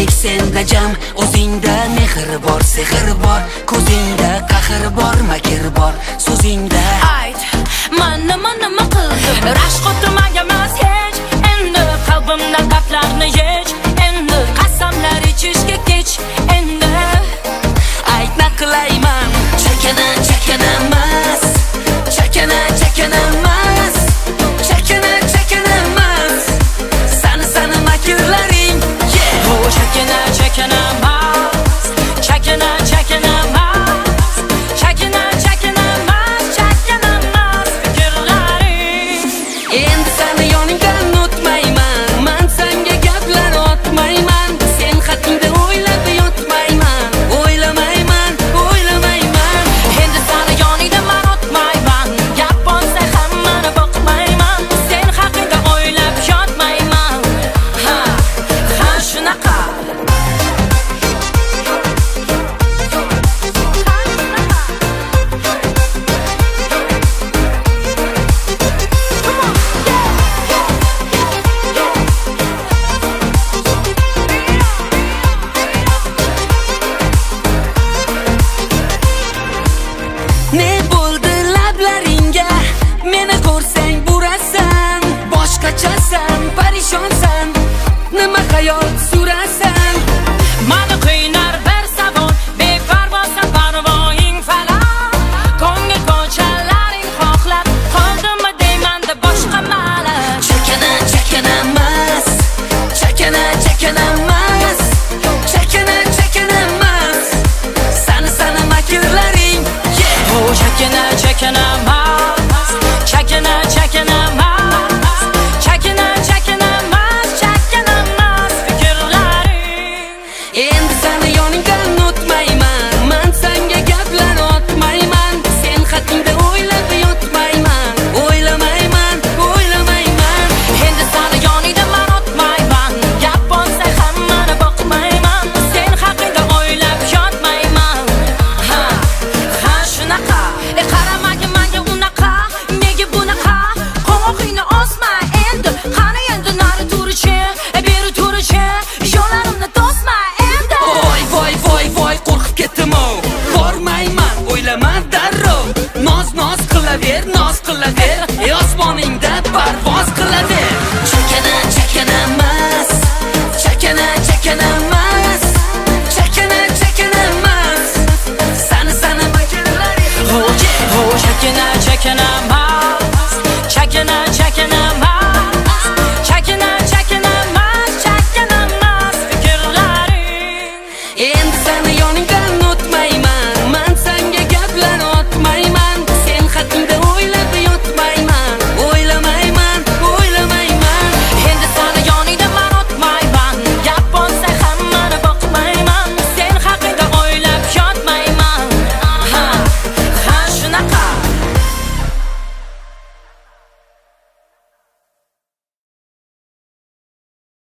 go'zallik senda jam o'zingda mehr bor sehr bor. Ko'zingda qahr bor makr bor so'zingda. Ayt. ne bo'ldi lablaringga? Meni ko'rsang burasan boshqachasan parishonsan. Nima hayot